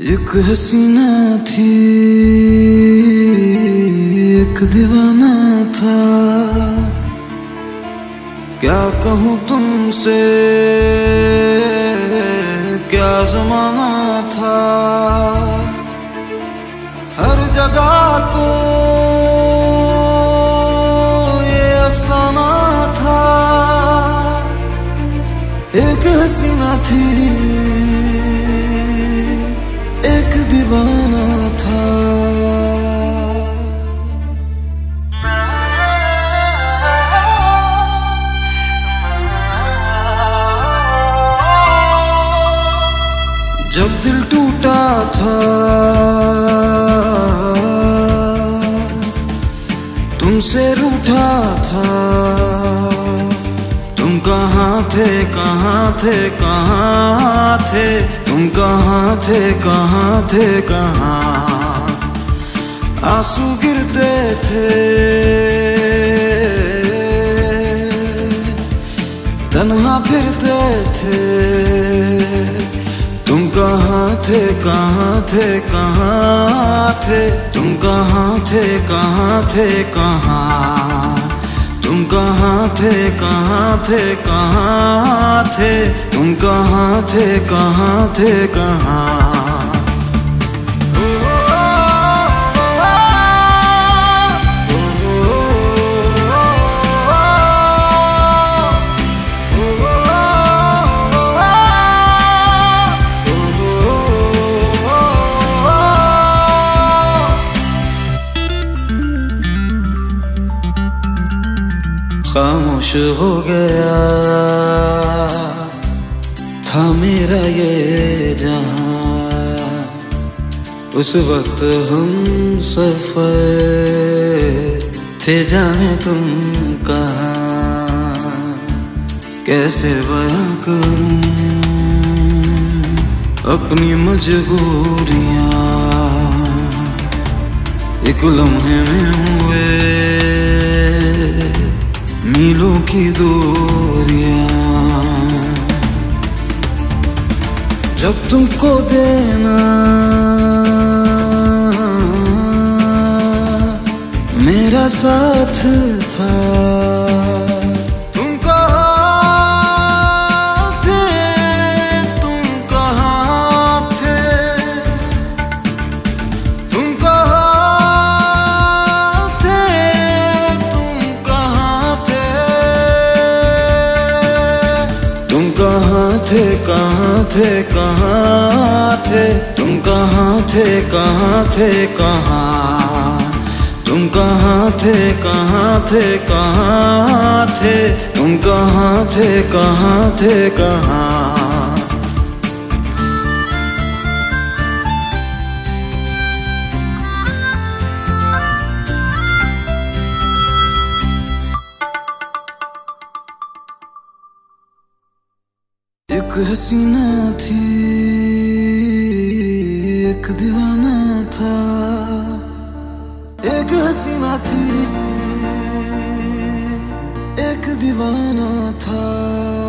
एक हसीना थी, एक दीवाना था। क्या कहूँ तुमसे, क्या जमाना था? हर जगह तो ये अफसाना था। एक हसीना थी जब दिल टूटा था। तुमसे रूठा था। तुम कहाँ थे कहाँ थे कहाँ थे? तुम कहाँ थे कहाँ थे, कहाँ? आँसू गिरते थे। तन्हा फिरते थे। कहाँ थे कहाँ थे कहाँ थे? तुम कहाँ थे कहाँ थे, कहाँ? तुम कहाँ थे कहाँ थे कहाँ थे? तुम कहाँ थे कहाँ थे, कहाँ? खामोश हो गया। था मेरा ये जहाँ। उस वक्त हम सफ़र थे जाने तुम कहाँ। कैसे बया करूँ अपनी मजबूरियाँ। एक लम्हे में हुए मीलों की दूरियाँ। जब तुमको देना मेरा साथ कहाँ थे कहाँ थे कहाँ थे? तुम कहाँ थे कहाँ थे, कहाँ? तुम कहाँ थे कहाँ थे कहाँ थे? तुम कहाँ थे कहाँ थे, कहाँ? एक हसीना थी एक दीवाना था। एक हसीना थी एक दीवाना था।